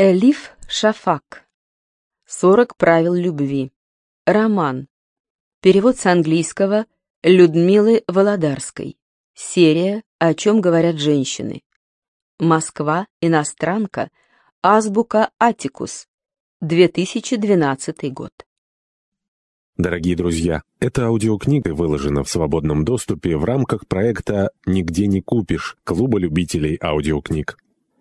Элиф Шафак. «Сорок правил любви». Роман. Перевод с английского Людмилы Володарской. Серия «О чем говорят женщины». Москва. Иностранка. Азбука Атикус. 2012 год. Дорогие друзья, эта аудиокнига выложена в свободном доступе в рамках проекта «Нигде не купишь» Клуба любителей аудиокниг.